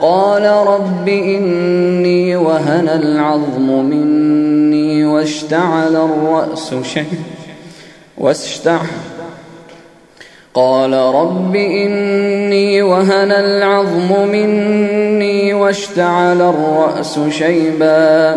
قال رب إني وهن العظم مني واشتعل الرأس شيء. واشتعل قال رب إني وهن العظم مني واشتعل الرأس شيبا.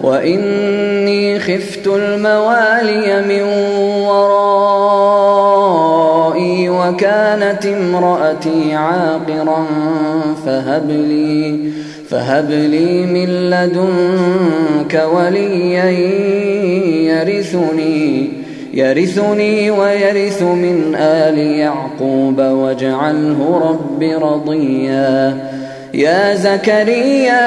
وإني خفت الموالي من ورائي وكانت امرأتي عاقرا فهب لي فهب لي من لدنك وليا يرثني يرثني ويرث من آل يعقوب واجعله رب رضيا. يا زكريا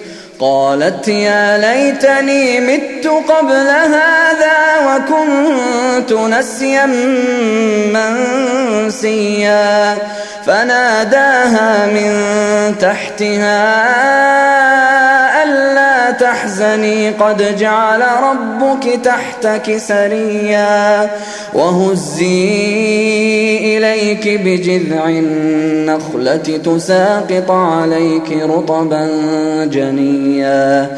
قالت يا ليتني مت قبل هذا وكنت نسيا منسيا. فناداها من تحتها تحزني قد جعل ربك تحتك سريا وهزي إليك بجذع النخلة تساقط عليك رطبا جنيا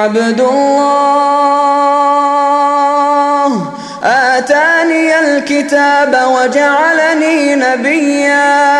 عبد الله. آتاني الكتاب وجعلني نبيا.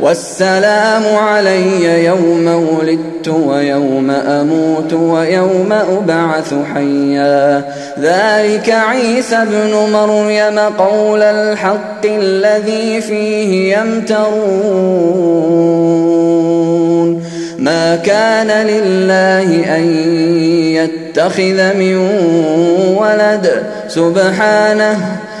والسلام علي يوم ولدت ويوم أموت ويوم أبعث حيا. ذلك عيسى ابن مريم قول الحق الذي فيه يمترون. ما كان لله أن يتخذ من ولد. سبحانه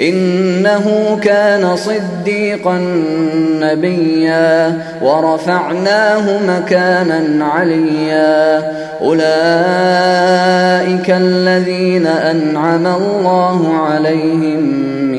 إنه كان صديقا نبيا ورفعناه مكانا عليا. أولئك الذين أنعم الله عليهم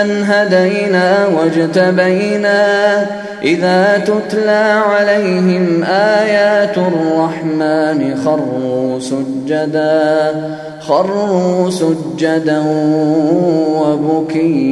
هدينا واجتبينا إذا تتلى عليهم آيات الرحمن خروا سجدا خروا سجدا وبكيا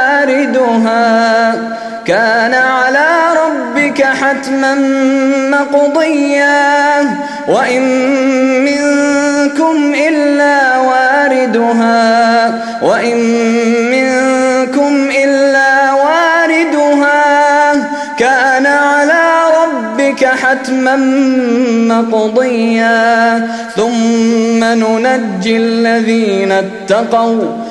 واردها كان على ربك حتما مقضيا. وإن منكم إلا واردها. وإن منكم إلا واردها. كان على ربك حتما مقضيا. ثم ننجي الذين اتقوا.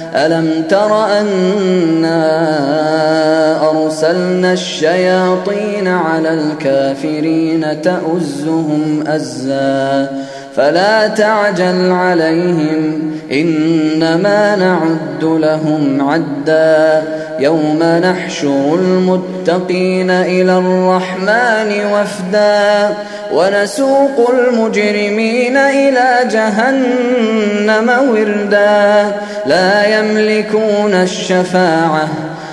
ألم تر أنا أرسلنا الشياطين على الكافرين تؤزهم أزا فلا تعجل عليهم إنما نعد لهم عدا. يوم نحشر المتقين إلى الرحمن وفدا. ونسوق المجرمين إلى جهنم وردا. لا يملكون الشفاعة